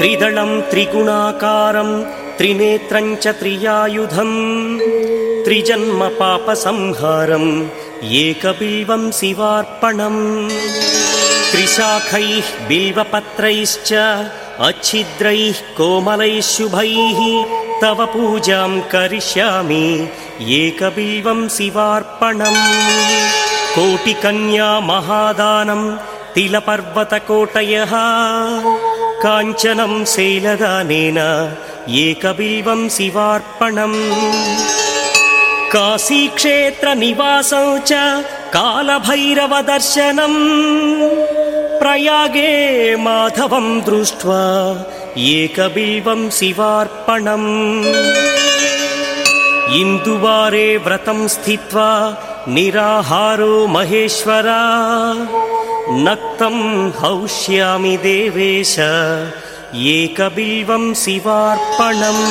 त्रिदलं त्रिगुणाकारं त्रिनेत्रं च त्रियायुधम् त्रिजन्म पापसंहारम् एकबिल्वं शिवार्पणम् त्रिशाखैः बिल्वपत्रैश्च अच्छिद्रैः कोमलैः शुभैः तव पूजां करिष्यामि एकबिल्वं शिवार्पणम् कोटिकन्या महादानं तिलपर्वतकोटयः काञ्चनं शैलदानेन एकबिल्वं शिवार्पणम्। काशीक्षेत्रनिवासौ च कालभैरवदर्शनम्। प्रयागे माधवं दृष्ट्वा एकबिल्वं शिवार्पणम्। इन्दुवारे व्रतं स्थित्वा निराहारो महेश्वरा नक्तं हौष्यामि देवेश एकबिल्वं शिवार्पणम्।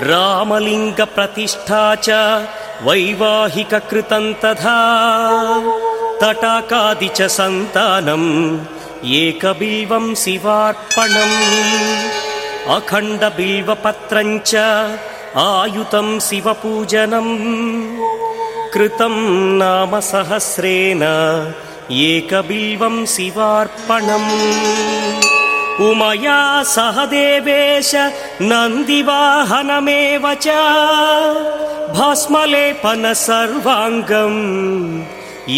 रामलिङ्गप्रतिष्ठा च वैवाहिककृतं तथा। तटाकादि च सन्तानम् एकबिल्वं शिवार्पणम्। अखण्डबिल्वपत्रं च आयुतं शिवपूजनम्। कृतं नाम सहस्रेण एकबिल्वं शिवार्पणम् उमया सह देवेश नन्दिवाहनमेव च भस्मलेपन सर्वाङ्गम्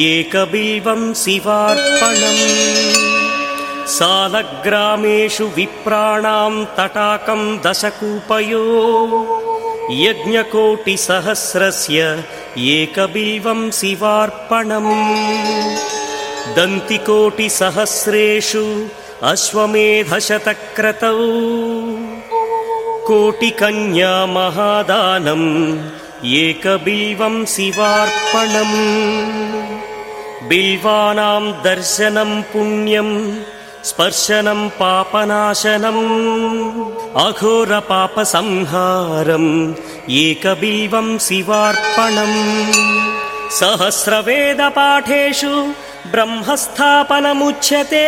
एकबिल्वं शिवार्पणम् सालग्रामेषु विप्राणां तटाकं दशकूपयो यज्ञकोटिसहस्रस्य एकबिल्वं शिवार्पणम् दन्तिकोटिसहस्रेषु अश्वमेधशतक्रतौ। कोटिकन्या महादानम् एकबिल्वं शिवार्पणम् बिल्वानां दर्शनं पुण्यम् स्पर्शनं पापनाशनम् अघोरपापसंहारम् एकबिल्वं शिवार्पणम् सहस्रवेदपाठेषु ब्रह्मस्थापनमुच्यते।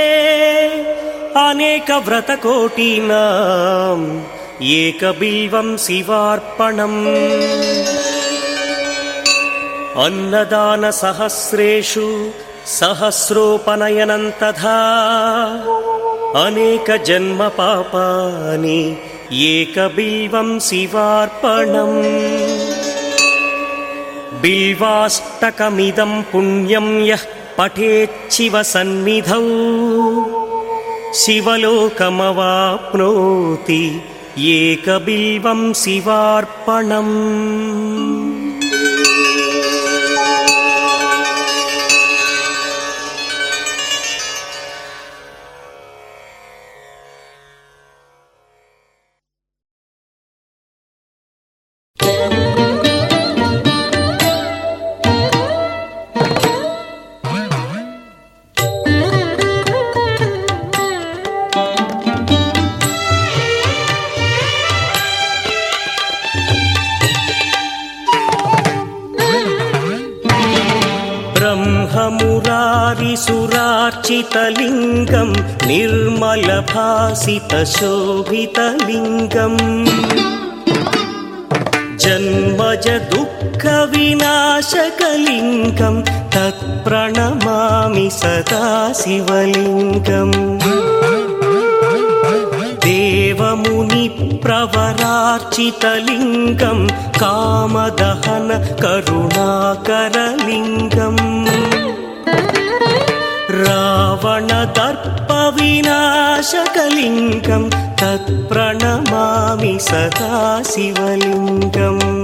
अनेकव्रतकोटीनाम् एकबिल्वं शिवार्पणम्। अन्नदानसहस्रेषु सहस्रोपनयनं तथा अनेकजन्मपापानि एकबिल्वं शिवार्पणम्। बिल्वाष्टकमिदं पुण्यं यः पठेच्छिवसन्निधौ। शिवलोकमवाप्नोति एकबिल्वं शिवार्पणम् ब्रह्ममुरारिसुरार्चितलिङ्गं निर्मलभासितशोभितलिङ्गम् जन्मज दुःखविनाशकलिङ्गं तत्प्रणमामि सदा शिवलिङ्गम् देवमुनिप्रवरार्चितलिङ्गं कामदहन करुणाकरलिङ्गम्। रावणदर्पविनाशकलिङ्गं तत्प्रणमामि सदा शिवलिङ्गम्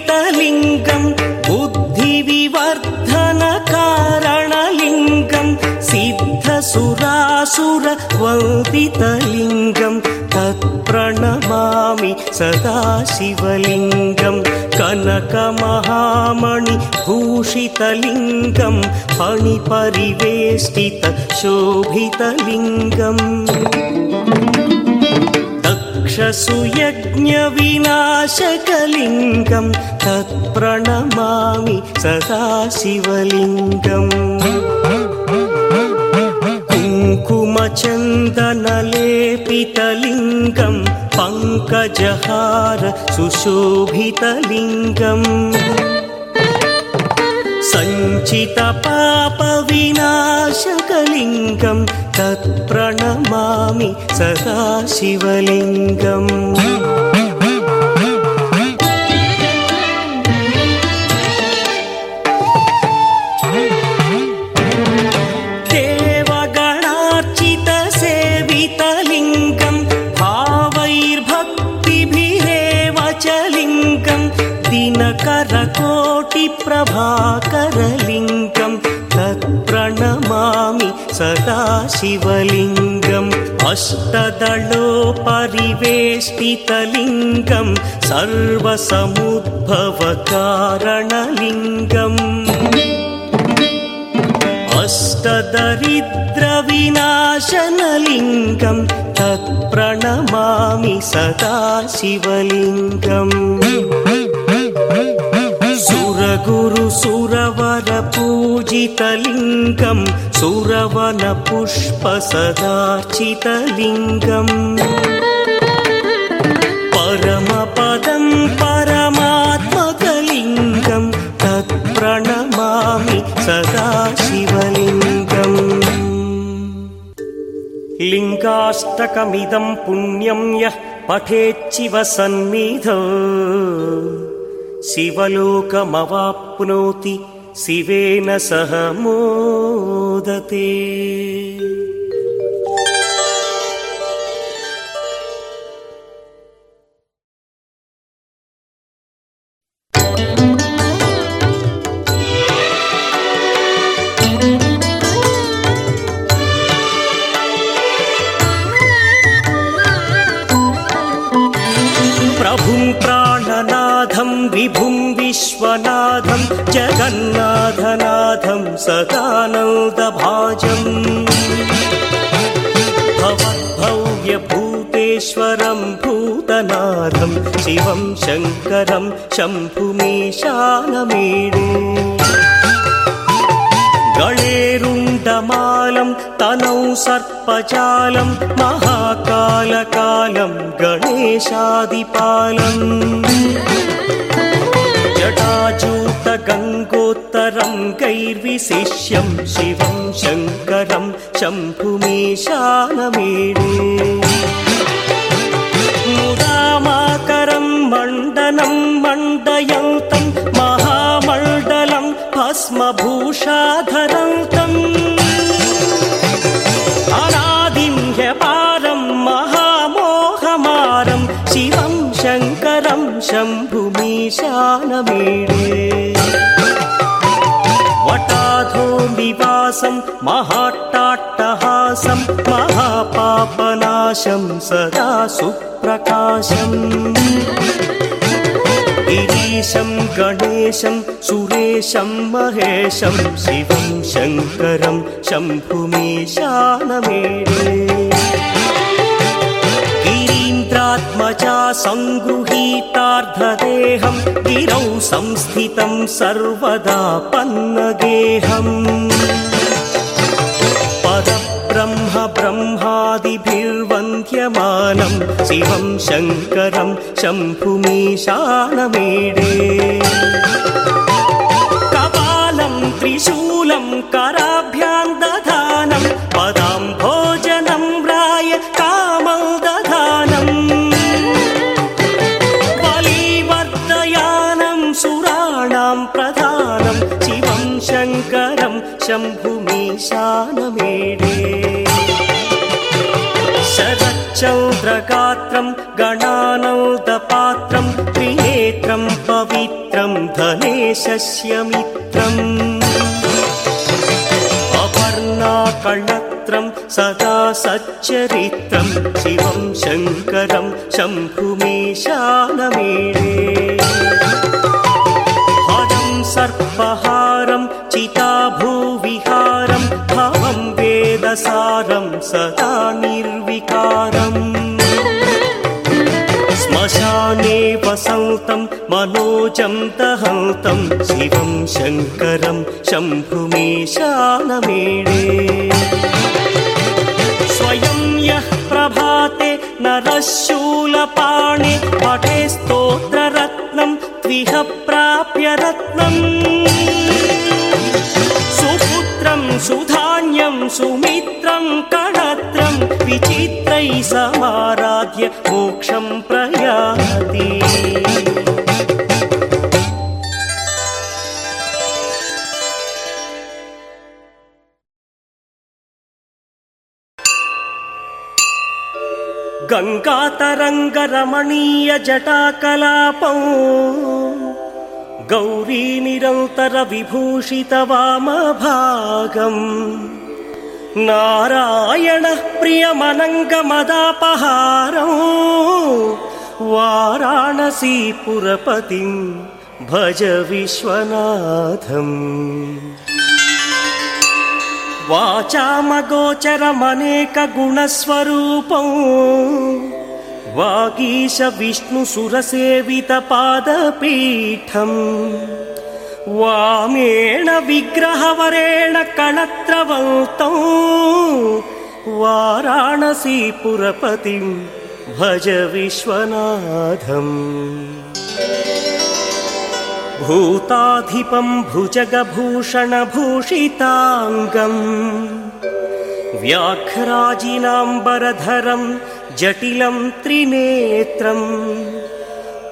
सर्वसुगन्धसुलेपितलिङ्गं बुद्धिविवर्धनकारणलिङ्गं सिद्धसुरासुरवन्दितलिङ्गं तत्प्रणमामि सदा शिवलिङ्गं कनकमहामणिभूषितलिङ्गं फणिपरिवेष्टितशोभितलिङ्गम् यक्षसुयज्ञविनाशकलिङ्गं तत्प्रणमामि सदा शिवलिङ्गम् कुङ्कुमचन्दनलेपितलिङ्गं पङ्कजहार सुशोभितलिङ्गम् सञ्चितपापविनाशकलिङ्गं तत्प्रणमामि सदा शिवलिङ्गम्। देवगणार्चितसेवितलिङ्गं शिवलिङ्गम् अष्टदलोपरिवेष्टितलिङ्गं सर्वसमुद्भवकारणलिङ्गम् अष्टदरिद्रविनाशनलिङ्गं तत्प्रणमामि सदा शिवलिङ्गम् सुरगुरुसुरवरपूजितलिङ्गं सुरवनपुष्पसदार्चितलिङ्गम् परमपदं परमात्मकलिङ्गं तत्प्रणमामि सदा शिवलिङ्गम् लिङ्गाष्टकमिदं पुण्यं यः पठेच्छिव सन्निधौ शिवलोकमवाप्नोति शिवेन सह मोदते विश्वनाथं जगन्नाथनाथं सदानन्दभाजम्। भवद्भव्यभूतेश्वरं भूतनाथं शिवं शङ्करं शम्भुमीशानमीडे। गणेरुण्डमालं तनौ सर्पजालं महाकालकालं गणेशादिपालम् जटाजूतगङ्गोत्तरं गैर्विशिष्यं शिवं शङ्करं शम्भुमीशानमीडे मुदामाकरं मण्डनं मण्डयन्तं महामण्डलं भस्मभूषाधरन्तम् ह्यपारं महामोहमारं शिवं शङ्करं शम्भुमीशानमीडे वटाधो निवासं महाट्टाट्टहासं महापापनाशं सदा सुप्रकाशम्। गिरीशं गणेशं सुरेशं महेशं शिवं शङ्करं शम्भुमीशानमेडे सङ्गृहीतार्धदेहं गिरौ संस्थितं सर्वदा पन्नगेहम् परब्रह्म ब्रह्मादिभिर्वन्द्यमानं शिवं शङ्करं शम्भुमीशानमेडे। कपालं त्रिशूलं कराभ्यां शम्भुमीशानमेडे। शरच्चन्द्रगात्रं गणानौदपात्रं त्रिनेत्रं पवित्रं धनेशस्य मित्रम् अपर्णाकळत्रं सदा सच्चरित्रं शिवं शङ्करं शम्भुमीशानमेडे। हरं सर्पहारं भवं वेदसारं सदा निर्विकारम् संतं मनोजं दहन्तं शिवं शङ्करं शम्भुमीशानमेणे। स्वयं यः प्रभाते नरः शूलपाणि पठे स्तोत्ररत्नं त्विह प्राप्य रत्नम् सुपुत्रं सुधान्यं सुमित्रं कणत्रं विचित्रैः समाराध्य मोक्षं प्रयाति। गङ्गातरङ्गरमणीय जटाकलापौ नारायणः प्रियमनङ्गमदापहारौ वाराणसीपुरपतिं भज विश्वनाथम्। वाचामगोचरमनेकगुणस्वरूपौ वागीश विष्णुसुरसेवितपादपीठम् वामेण विग्रहवरेण कणत्रवन्तौ वाराणसीपुरपतिं भज विश्वनाथम्। भूताधिपं भुजगभूषणभूषिताङ्गम्। व्याघ्राजिनाम्बरधरं जटिलं त्रिनेत्रम्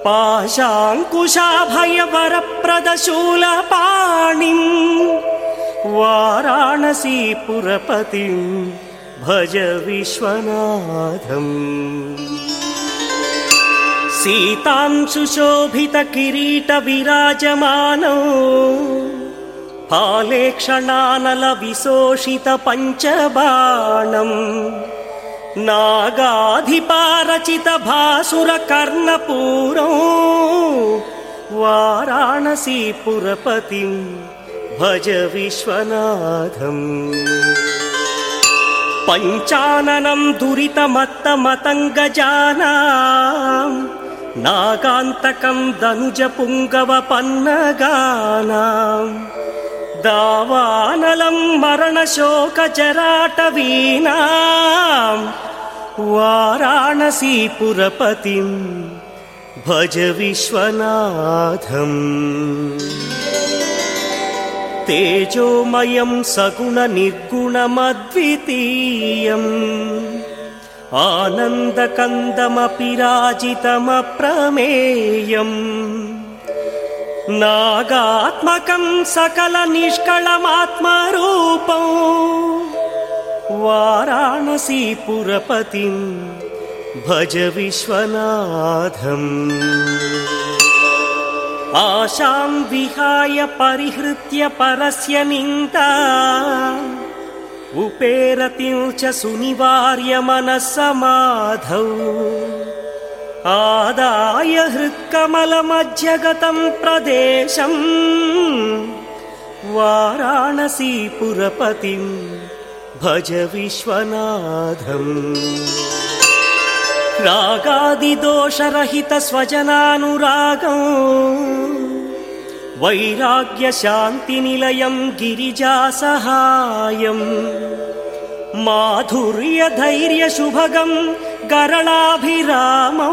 पाशाङ्कुशाभयवरप्रदशूलपाणिम् वाराणसीपुरपतिं भज विश्वनाथम्। सीतांशुशोभितकिरीटविराजमानौ फालेक्षणानलविशोषितपञ्चबाणम् नागाधिपारचितभासुरकर्णपूरौ वाराणसीपुरपतिं भज विश्वनाथम्। पञ्चाननं दुरितमत्तमतङ्गजानाम् नागान्तकं दनुजपुङ्गवपन्नगानाम् दावानलं मरणशोकजराटवीनाम् वाराणसीपुरपतिं भज विश्वनाथम्। तेजोमयं सगुणनिर्गुणमद्वितीयम्। आनन्दकन्दमपि राजितमप्रमेयम् नागात्मकं सकलनिष्कळमात्मरूपौ वाराणसीपुरपतिं भज विश्वनाथम्। आशां विहाय परिहृत्य परस्य निन्दा उपेरतिं च सुनिवार्य मनस्समाधौ आदाय हृत्कमलमध्यगतं प्रदेशम् वाराणसीपुरपतिं भज विश्वनाथम् रागादिदोषरहितस्वजनानुरागम् वैराग्यशान्तिनिलयं गिरिजासहायम् माधुर्यधैर्यशुभगं गरलाभिरामौ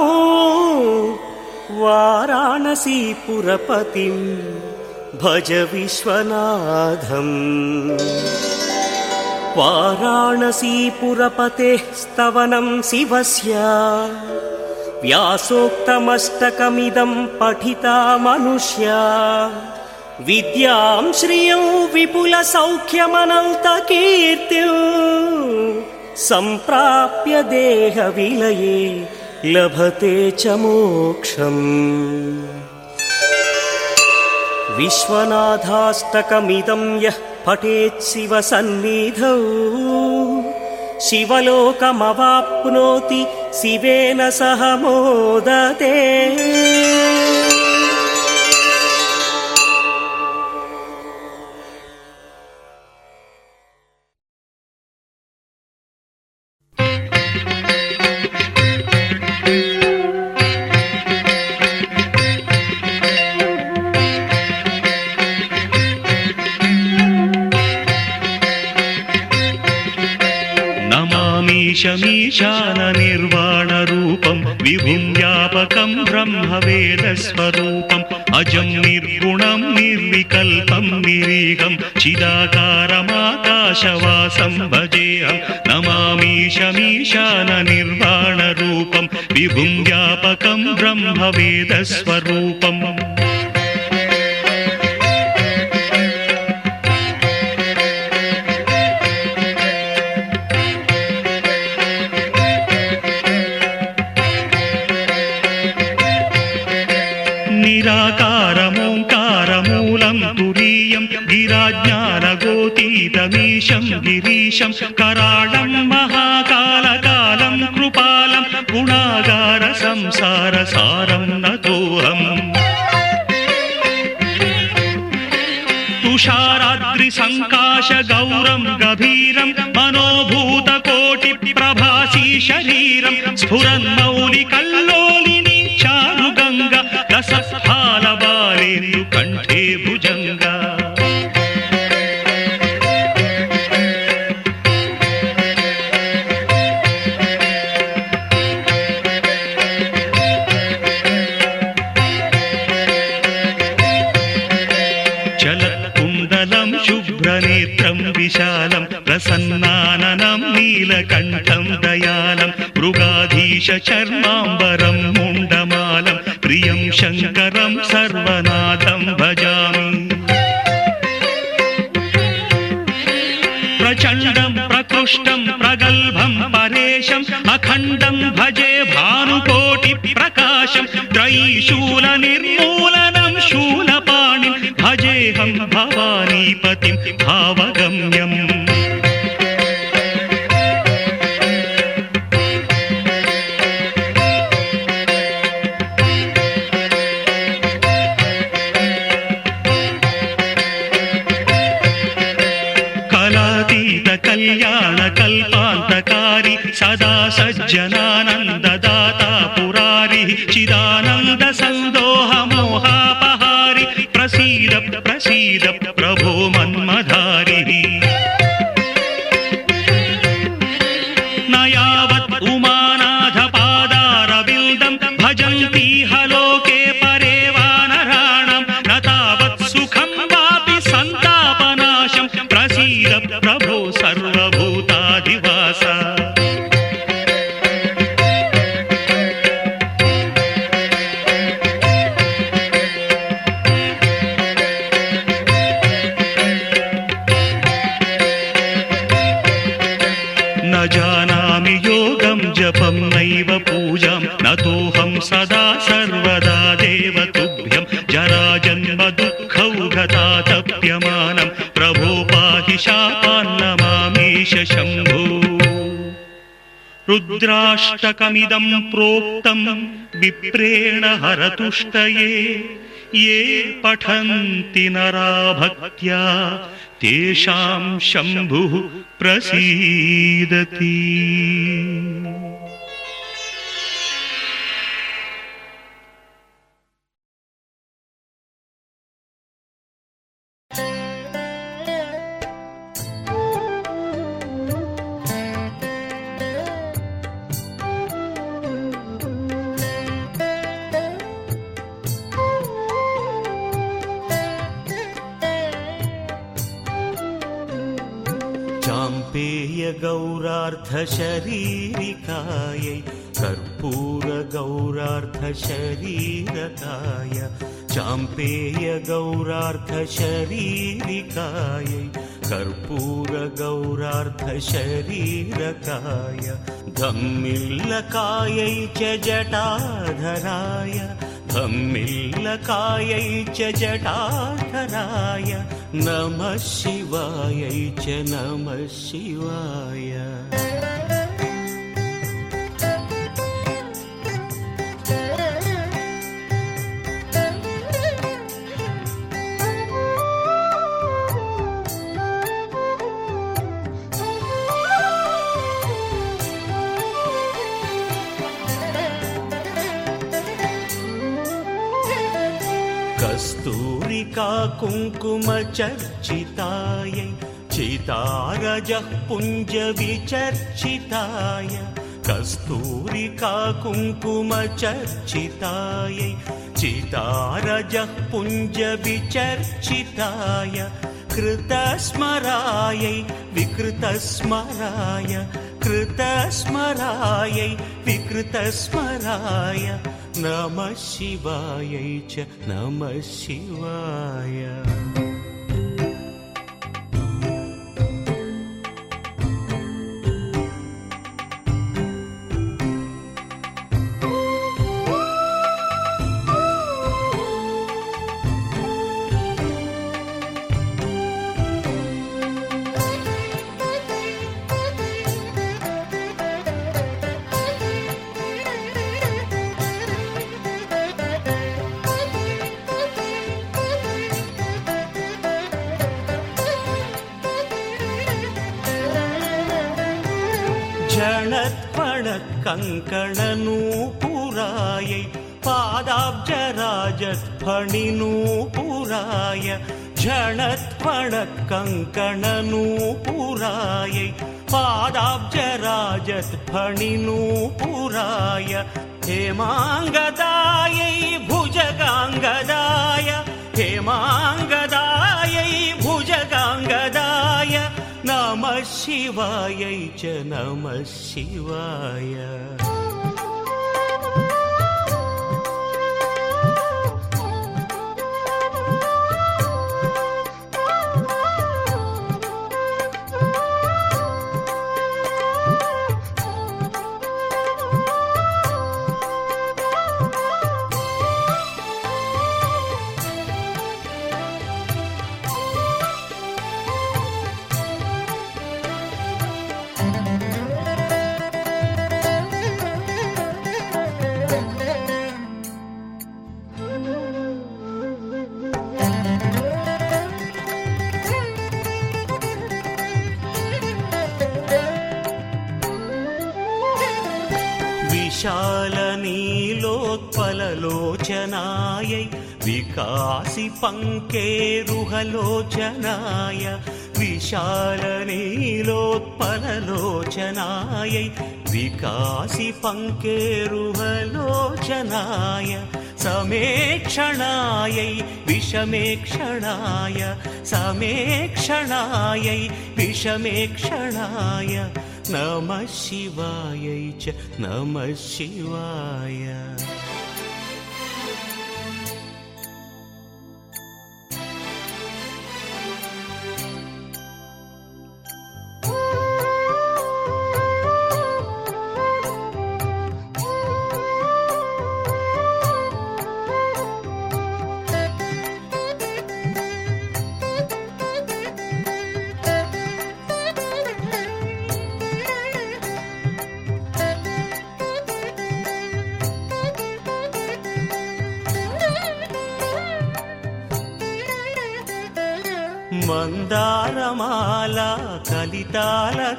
वाराणसीपुरपतिं भज विश्वनाथम् वाराणसीपुरपतेः स्तवनं शिवस्य व्यासोक्तमष्टकमिदं पठिता मनुष्या विद्यां श्रियं विपुलसौख्यमनन्तकीर्तिं सम्प्राप्य देहविलये लभते च मोक्षम्। विश्वनाथाष्टकमिदं यः पठेत् शिवसन्निधौ शिवलोकमवाप्नोति शिवेन सह मोदते नमामीशमीशाननिर्वाणरूपं विभुं व्यापकं ब्रह्मवेदस्वरूपम् अजं निर्गुणं निर्विकल्पं निरीगं चिदाकारमाकाशवासं भजेऽहं नमामीशमीशाननिर्वाणरूपं विभुं व्यापकं ब्रह्मवेदस्वरूपम् దేశం కరాళం మహాకాల కాలం కృపాలం గుణాగార సంసార సారం నోహం తుషారాద్రి సంకాశ గౌరం గభీరం మనోభూత కోటి ప్రభాసీ శరీరం స్ఫురన్ మౌలి కల్లోలిని చారు గంగ దశ బాలేందు सर्वनाथं भजामि। प्रचण्डं प्रकृष्टं प्रगल्भं परेशम् अखण्डं भजे भानुकोटिप्रकाशं त्रयीशूलनिर्मूलनं शूलपाणिं भजेऽहं भवानीपतिं भावगम्यम् சந்தோ रुद्राष्टकमिदं प्रोक्तं विप्रेण हरतुष्टये ये पठन्ति नरा भक्त्या तेषां शम्भुः प्रसीदति चाम्पेयगौरार्धशरीरिकायै कर्पूरगौरार्धशरीरकाय चाम्पेयगौरार्धशरीरिकायै कर्पूरगौरार्धशरीरकाय धम्मिल्लकायै च जटाधराय धम्मिल्लकायै च जटाधराय नमः शिवायै च नमः शिवाय कस्तूरिका कुङ्कुमचर्चितायै चितारजः पुञ्जविचर्चिताय कस्तूरिका कुङ्कुमचर्चितायै चितारजः पुञ्जविचर्चिताय कृतस्मरायै विकृतस्मराय कृतस्मरायै विकृतस्मराय नमः शिवायै च नमः शिवाय पादाब्जराजत्फणिनूपुराय झणत्पणत् कङ्कणनूपुरायै पादाब्जराजत्फणिनूपुराय हेमाङ्गदायै भुजगाङ्गदाय हेमाङ्गदायै भुजगाङ्गदाय नमः शिवायै च नमः शिवाय विशालनीलोत्पललोचनायै विकासि पङ्केरुहलोचनाय विशालनीलोत्पललोचनायै विकासि पङ्केरुहलोचनाय समेक्षणायै विषमेक्षणाय समेक्षणायै विषमेक्षणाय नमः शिवायै च नमः शिवाय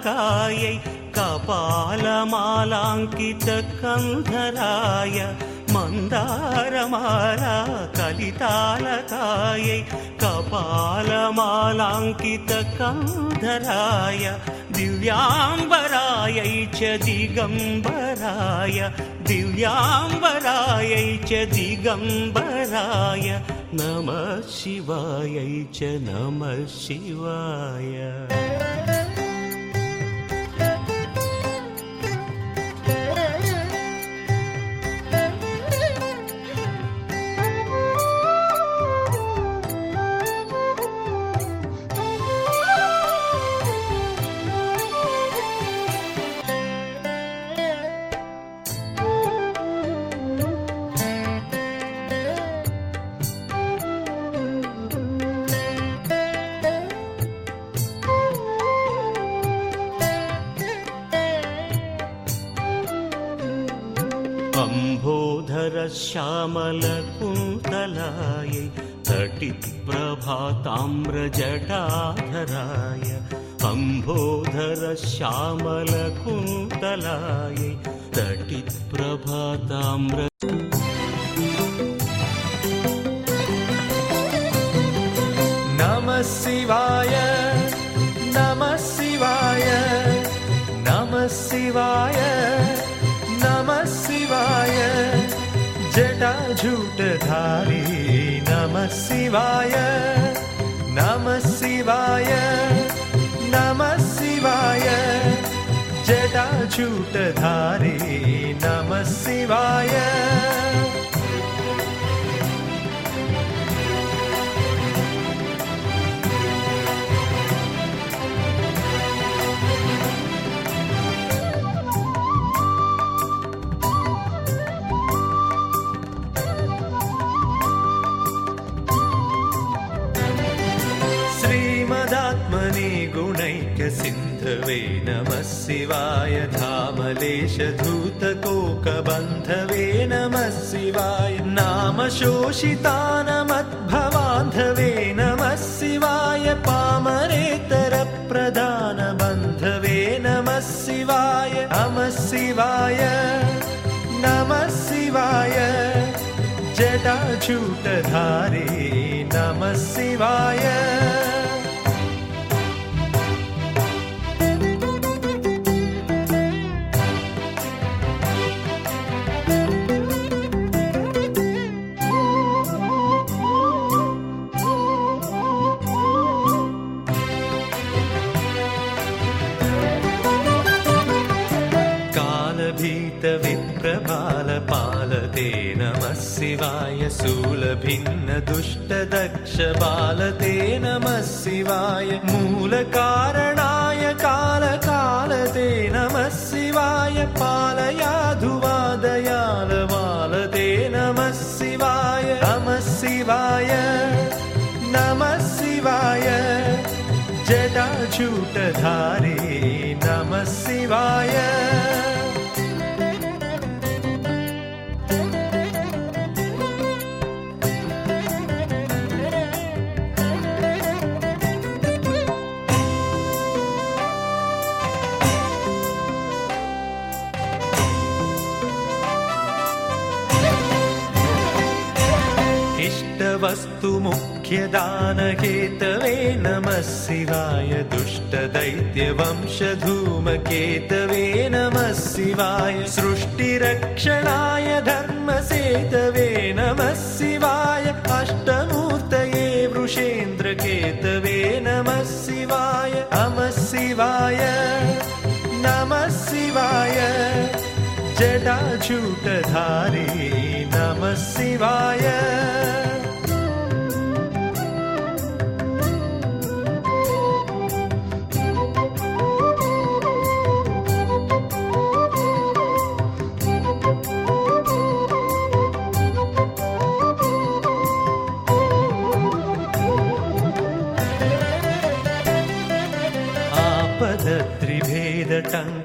कलितालकायै कपालमालाङ्कितकन्धराय मन्दारमाला कलितालकायै कपालमालाङ्कितकन्धराय दिव्याम्बरायै च दिगम्बराय दिव्याम्बरायै च दिगम्बराय नमः शिवायै च नमः शिवाय श्यामलकुन्तलाय तटिप्रभाताम्रजटाधराय प्रभाताम्र अम्भोधर श्यामलकुन्तलाय तटिप्रभाताम्र नमः शिवाय नमः शिवाय नमः शिवाय। जटाझूटधारी नमः शिवाय नमः शिवाय नमः शिवाय। जटाझूटधारी नमः शिवाय शिवाय धामलेशधूतकोकबन्धवे नमः शिवाय नाम शोषितानमद्भवान्धवे नमः शिवाय पामरेतरप्रधानबन्धवे नमः शिवाय नमः शिवाय नमः शिवाय जटाझूटधारी नमः शिवाय शिवाय शूलभिन्नदुष्टदक्षबालते नमः शिवाय मूलकारणाय कालकालते नमः शिवाय पालयाधुवादयालवालते नमः शिवाय नमः शिवाय नमः शिवाय जटाझूटधारी नमः शिवाय मुख्यदानकेतवे नमः शिवाय दुष्टदैत्यवंशधूमकेतवे नमः शिवाय सृष्टिरक्षणाय धर्मसेतवे नमः शिवाय अष्टमूर्तये वृषेन्द्रकेतवे नमः शिवाय। नमः शिवाय। नमः शिवाय। जटाझूटधारी नमः शिवाय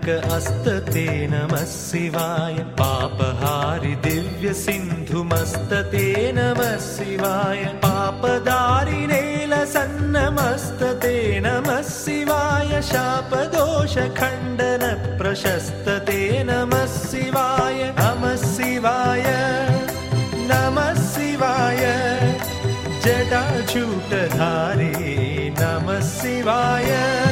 अस्तते नमः शिवाय। पापहारि दिव्यसिन्धुमस्तते नमः शिवाय। पापदारिनेलसन्नमस्तते नमः शिवाय। शापदोषखण्डन प्रशस्तते नमः शिवाय। नमः शिवाय। नमः शिवाय। जटाझूटधारी नमः शिवाय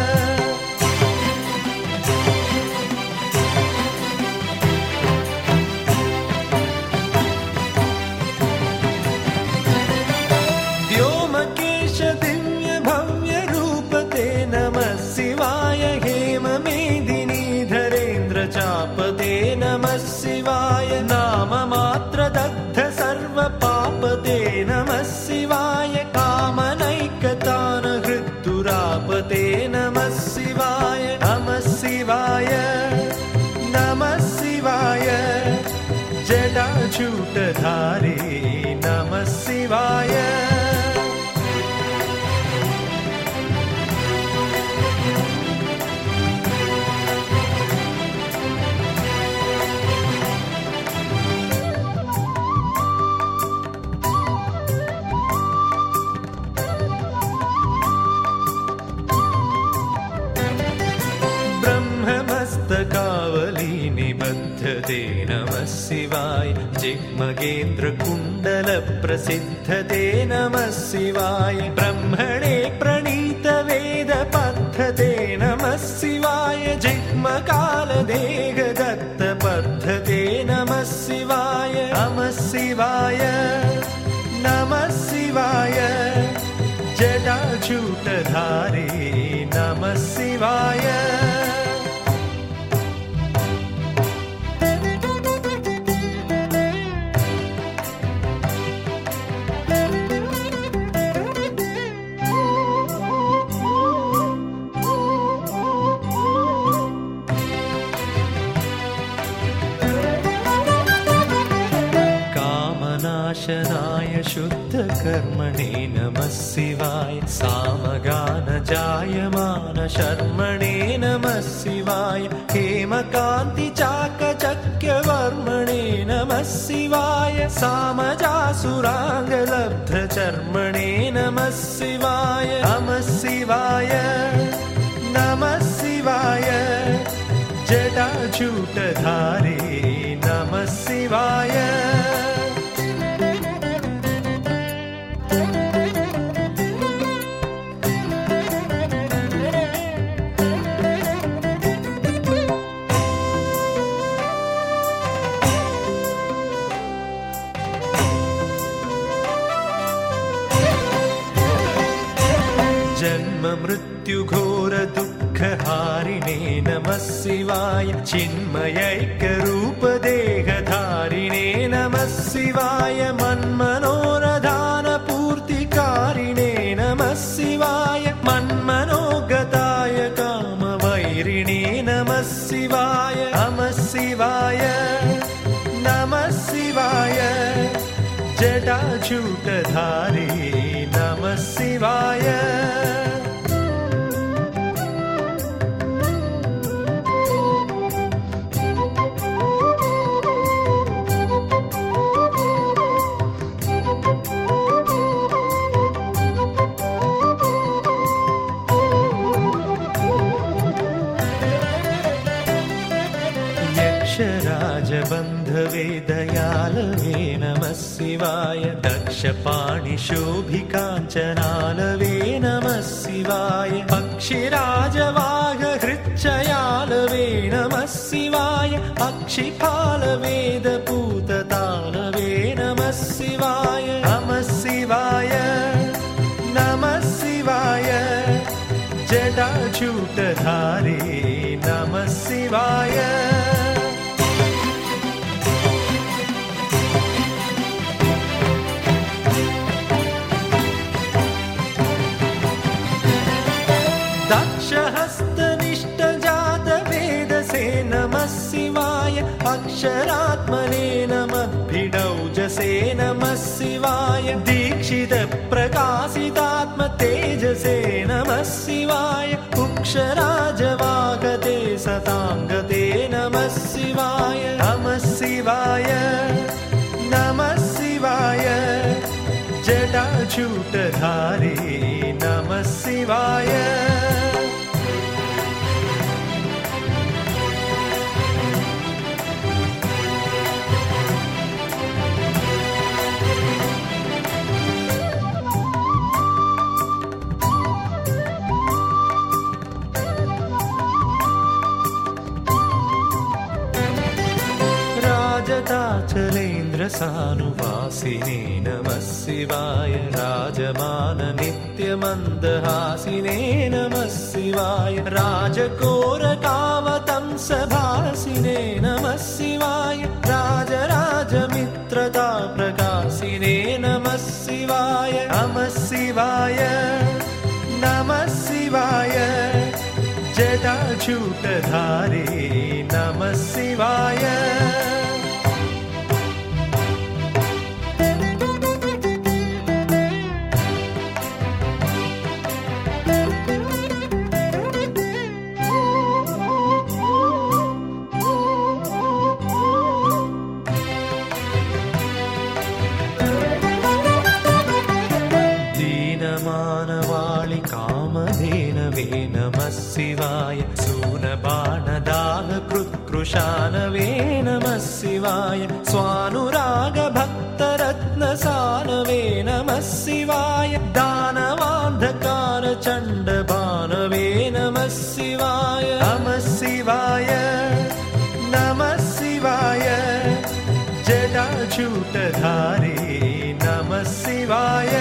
मगेन्द्रकुन्दलप्रसिद्धते नमः शिवाय। ब्रह्मणे प्रणीतवेदपद्धते नमः शिवाय। जिग्मकालदेघदत्तपद्धते नमः शिवाय। नमः शिवाय। नमः शिवाय। जडाजूतधारे नमः शिवाय। शुद्धकर्मणे नमः शिवाय सामगानजायमान शर्मणे नमः शिवाय हेमकान्तिचाकचक्यवर्मणे नमः शिवाय सामजासुराङ्गलब्धचर्मणे नमः शिवाय नमः शिवाय नमः शिवाय जटाजूटधारे नमः शिवाय शिवाय दक्षपाणिशोभिकाञ्चनालवे नमः शिवाय पक्षिराजवाघहृच्छयालवे नमः शिवाय अक्षिपालवेदपूततालवे नमः शिवाय नमः शिवाय नमः शिवाय जटाजूटधारे नमः शिवाय दक्षहस्तनिष्ठजातवेदसे नमः शिवाय अक्षरात्मने नमद्भिडौजसे नमः शिवाय दीक्षितप्रकाशितात्मतेजसे नमः शिवाय कुक्षराजवागते सताङ्गते नमः शिवाय नमः शिवाय नमः शिवाय जटाजूटधारे नमः शिवाय राजताचलेन्द्रसानुवासिने नमः शिवाय राजमान नित्यमन्दहासिने नमः शिवाय राजकोरकावतंसभासिने नमः शिवाय राजराजमित्रता प्रकाशिने नमः शिवाय नमः शिवाय नमः शिवाय जटाजूटधारे नमः शिवाय शिवाय सूनबाणदाहकृत्कृशानवे नमः शिवाय स्वानुरागभक्तरत्नसानवे नमः शिवाय दानवान्धकारचण्डबानवे नमः शिवाय नमः शिवाय नमः शिवाय जटाजूटधारे नमः शिवाय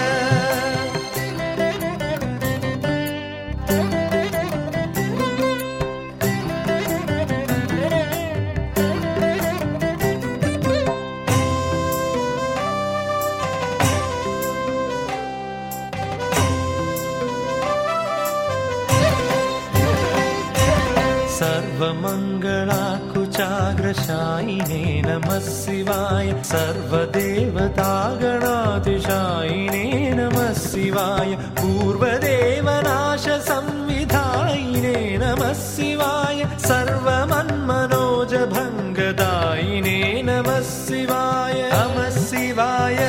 सर्वमङ्गलाकुचाग्रशायिने नमः शिवाय सर्वदेवतागणातिशायिने नमः शिवाय पूर्वदेवनाश संविधायिने नमः शिवाय सर्वमन्मनोजभङ्गदायिने नमः शिवाय नमः शिवाय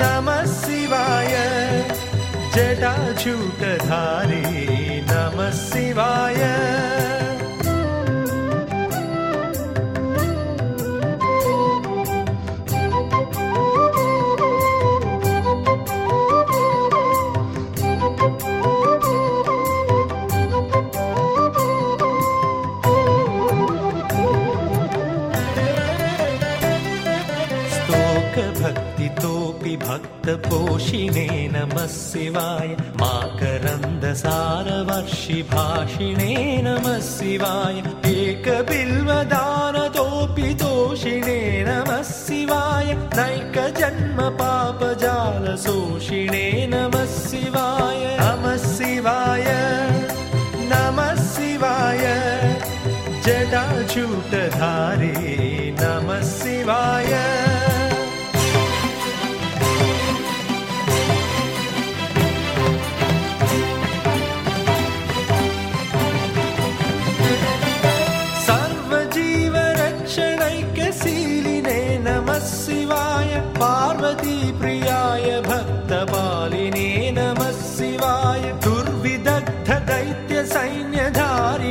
नमः शिवाय जटाचूटधारी नमः शिवाय स्तोकभक्तितोऽपि भक्तपोषिणे नमः शिवाय माकरन्दसारवर्षि भाषिणे नमः शिवाय एकबिल्वदानतोऽपि तोषिणे नमः शिवाय नैकजन्म पापजालशोषिणे नमः शिवाय नमः शिवाय नमः शिवाय जटाचूटधारे नमः शिवाय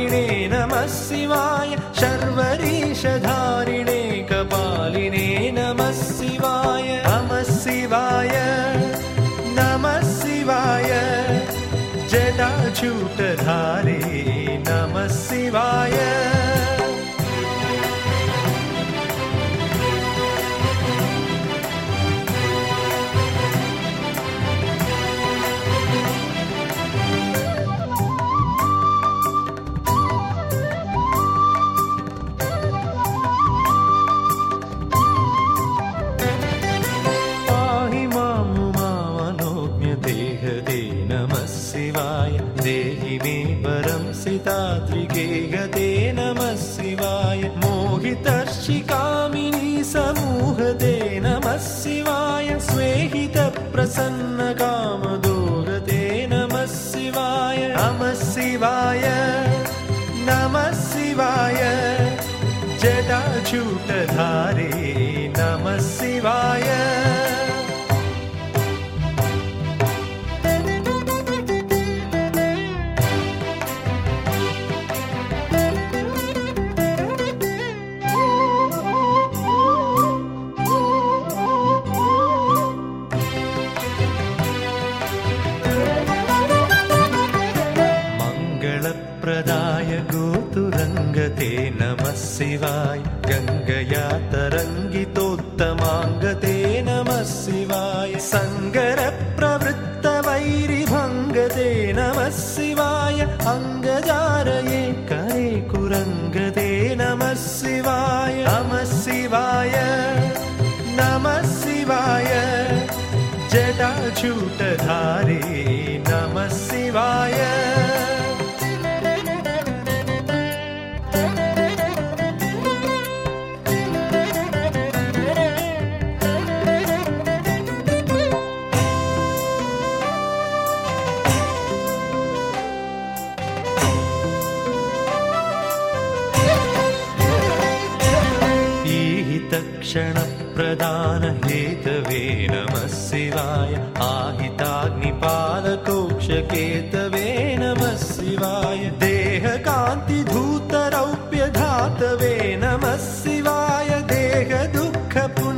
नमः शिवाय शर्वरीशधारिणे कपालिने नमः शिवाय। नमः शिवाय नमः शिवाय जटाचूटधारे नमः शिवाय शिवाय। सङ्गरप्रवृत्तवैरिभङ्गते नमः शिवाय। अङ्गजारये करे कुरङ्गते नमः शिवाय। नमः शिवाय। नमः शिवाय। जटाचूटधारे शिवाय आहिताग्निपालकोक्षकेतवे नमः शिवाय देहकान्तिधूतरौप्यधातवे नमः शिवाय देहदुःखपुञ्जधूमकेतवे